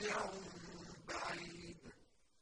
مَّضْجَعٌ